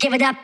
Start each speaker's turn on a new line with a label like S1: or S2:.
S1: give it up.